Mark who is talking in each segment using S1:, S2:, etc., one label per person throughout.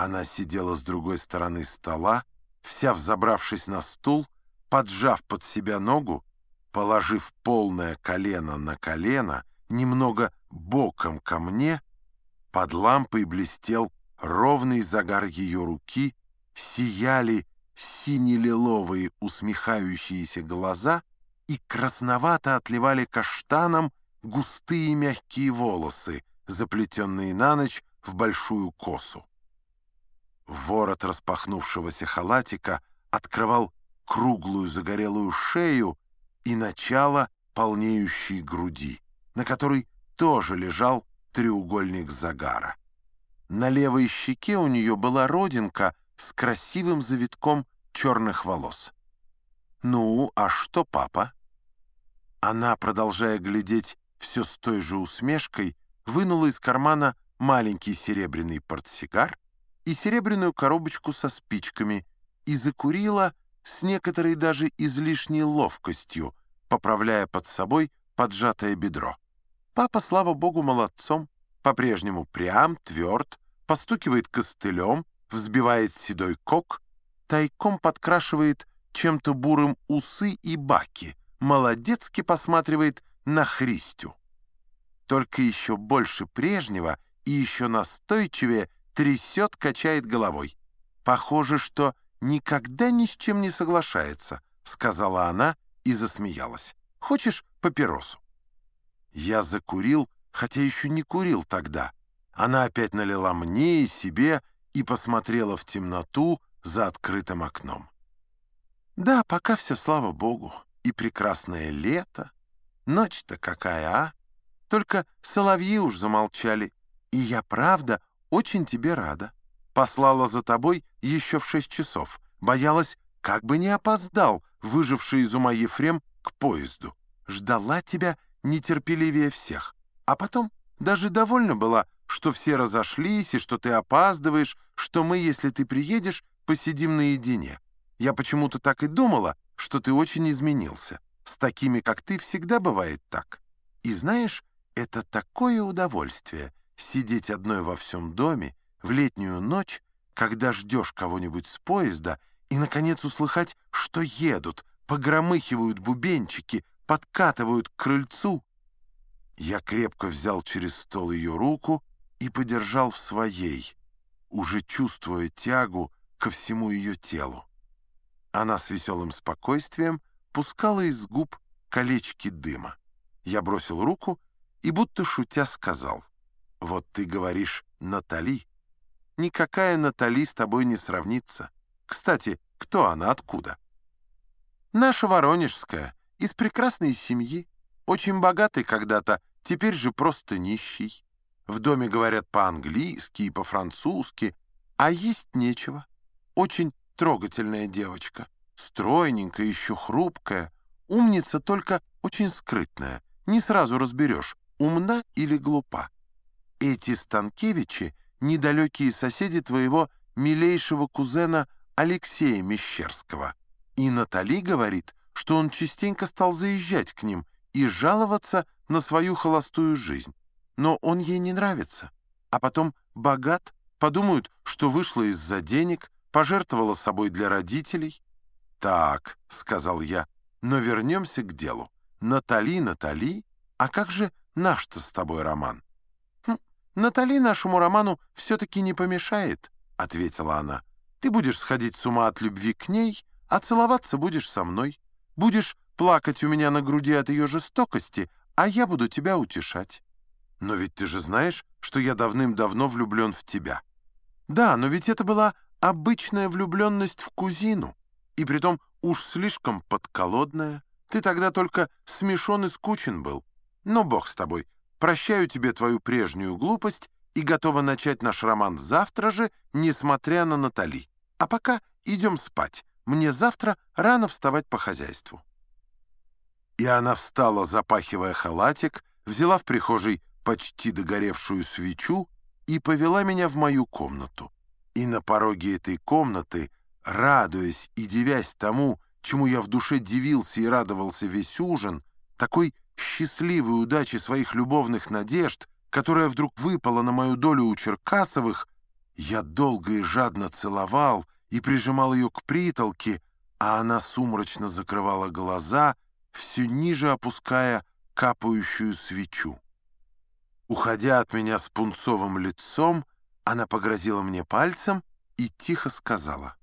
S1: Она сидела с другой стороны стола, вся взобравшись на стул, поджав под себя ногу, положив полное колено на колено, немного боком ко мне, под лампой блестел ровный загар ее руки, сияли сине-лиловые усмехающиеся глаза и красновато отливали каштаном густые мягкие волосы, заплетенные на ночь в большую косу. Ворот распахнувшегося халатика открывал круглую загорелую шею и начало полнеющей груди, на которой тоже лежал треугольник загара. На левой щеке у нее была родинка с красивым завитком черных волос. «Ну, а что, папа?» Она, продолжая глядеть все с той же усмешкой, вынула из кармана маленький серебряный портсигар и серебряную коробочку со спичками и закурила с некоторой даже излишней ловкостью, поправляя под собой поджатое бедро. Папа, слава богу, молодцом, по-прежнему прям, тверд, постукивает костылем, взбивает седой кок, тайком подкрашивает чем-то бурым усы и баки, молодецки посматривает на Христю. Только еще больше прежнего и еще настойчивее трясет, качает головой. Похоже, что никогда ни с чем не соглашается, сказала она и засмеялась. Хочешь папиросу? Я закурил, хотя еще не курил тогда. Она опять налила мне и себе и посмотрела в темноту за открытым окном. Да, пока все, слава богу, и прекрасное лето. Ночь-то какая, а? Только соловьи уж замолчали, и я, правда, очень тебе рада. Послала за тобой еще в шесть часов. Боялась, как бы не опоздал, выживший из ума Ефрем, к поезду. Ждала тебя нетерпеливее всех. А потом даже довольна была, что все разошлись и что ты опаздываешь, что мы, если ты приедешь, посидим наедине. Я почему-то так и думала, что ты очень изменился. С такими, как ты, всегда бывает так. И знаешь, это такое удовольствие — сидеть одной во всем доме в летнюю ночь, когда ждешь кого-нибудь с поезда и, наконец, услыхать, что едут, погромыхивают бубенчики, подкатывают к крыльцу. Я крепко взял через стол ее руку и подержал в своей, уже чувствуя тягу ко всему ее телу. Она с веселым спокойствием пускала из губ колечки дыма. Я бросил руку и, будто шутя, сказал, «Вот ты говоришь, Натали. Никакая Натали с тобой не сравнится. Кстати, кто она, откуда?» «Наша Воронежская, из прекрасной семьи, очень богатой когда-то, теперь же просто нищий. В доме говорят по-английски и по-французски, а есть нечего. Очень трогательная девочка, стройненькая, еще хрупкая, умница только очень скрытная, не сразу разберешь, умна или глупа. Эти Станкевичи — недалекие соседи твоего милейшего кузена Алексея Мещерского. И Натали говорит, что он частенько стал заезжать к ним и жаловаться на свою холостую жизнь. Но он ей не нравится. А потом богат, подумают, что вышла из-за денег, пожертвовала собой для родителей. «Так», — сказал я, — «но вернемся к делу. Натали, Натали, а как же наш-то с тобой роман?» «Натали нашему роману все-таки не помешает», — ответила она. «Ты будешь сходить с ума от любви к ней, а целоваться будешь со мной. Будешь плакать у меня на груди от ее жестокости, а я буду тебя утешать. Но ведь ты же знаешь, что я давным-давно влюблен в тебя. Да, но ведь это была обычная влюбленность в кузину, и притом уж слишком подколодная. Ты тогда только смешон и скучен был. Но бог с тобой, прощаю тебе твою прежнюю глупость и готова начать наш роман завтра же, несмотря на Натали. А пока идем спать. Мне завтра рано вставать по хозяйству». И она встала, запахивая халатик, взяла в прихожей почти догоревшую свечу и повела меня в мою комнату. И на пороге этой комнаты, радуясь и дивясь тому, чему я в душе дивился и радовался весь ужин, такой счастливой удачи своих любовных надежд, которая вдруг выпала на мою долю у Черкасовых, Я долго и жадно целовал и прижимал ее к притолке, а она сумрачно закрывала глаза, все ниже опуская капающую свечу. Уходя от меня с пунцовым лицом, она погрозила мне пальцем и тихо сказала,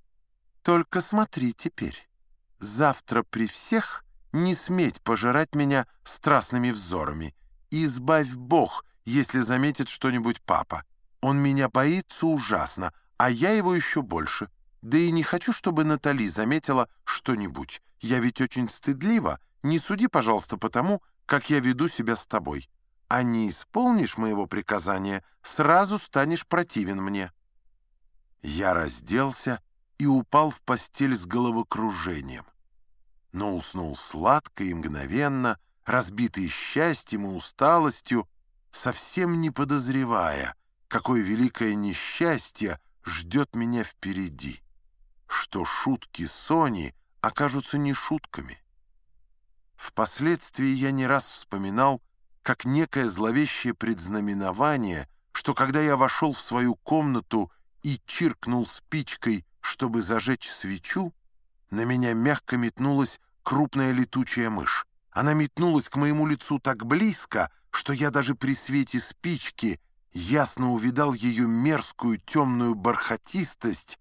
S1: «Только смотри теперь, завтра при всех не сметь пожирать меня страстными взорами, избавь Бог, если заметит что-нибудь папа. Он меня боится ужасно, а я его еще больше. Да и не хочу, чтобы Натали заметила что-нибудь. Я ведь очень стыдлива. Не суди, пожалуйста, потому, как я веду себя с тобой. А не исполнишь моего приказания, сразу станешь противен мне». Я разделся и упал в постель с головокружением. Но уснул сладко и мгновенно, разбитый счастьем и усталостью, совсем не подозревая, какое великое несчастье ждет меня впереди, что шутки Сони окажутся не шутками. Впоследствии я не раз вспоминал, как некое зловещее предзнаменование, что когда я вошел в свою комнату и чиркнул спичкой, чтобы зажечь свечу, на меня мягко метнулась крупная летучая мышь. Она метнулась к моему лицу так близко, что я даже при свете спички ясно увидал ее мерзкую темную бархатистость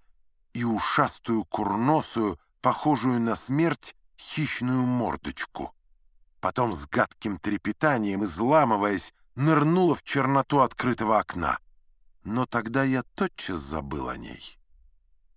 S1: и ушастую курносую, похожую на смерть, хищную мордочку. Потом с гадким трепетанием, изламываясь, нырнула в черноту открытого окна. Но тогда я тотчас забыл о ней.